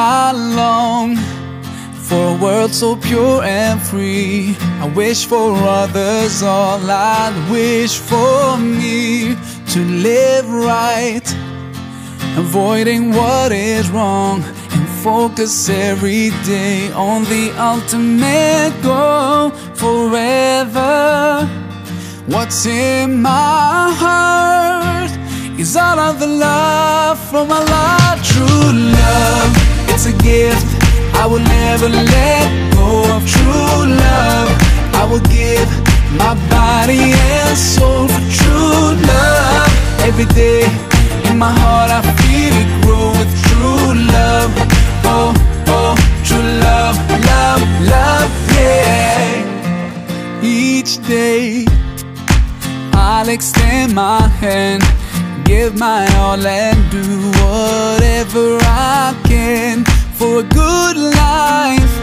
I long for a world so pure and free. I wish for others all I wish for me to live right, avoiding what is wrong and focus every day on the ultimate goal forever. What's in my heart is all of the love Allah, true love. I will never let go of true love. I will give my body and soul for true love. Every day in my heart, I feel it grow with true love. Oh, oh, true love, love, love, yeah. Each day, I'll extend my hand, give my all, and do whatever I can for a good life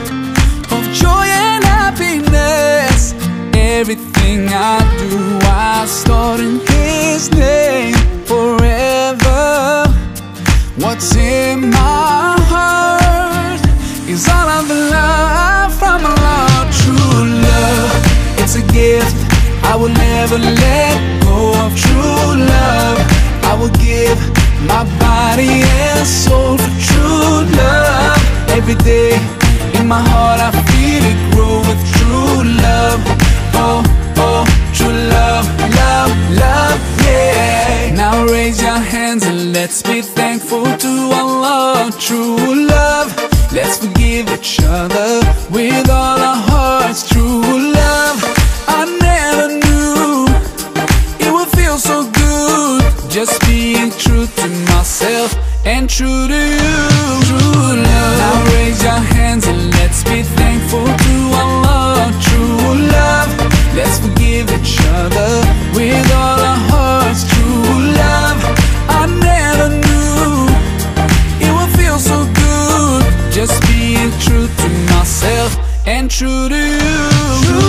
of joy and happiness. Everything I do, I start in His name forever. What's in my heart is all of the love from Allah, true love. It's a gift I will never let go of true love. I will give my body and soul for true love. Every day in my heart, I feel it grow with true love. Oh, oh, true love, love, love, yeah. Now raise your hands and let's be thankful to Allah, true love. Let's forgive each other with all our hearts, true love. I never knew it would feel so good just being true to myself and true to you. And true to you. True.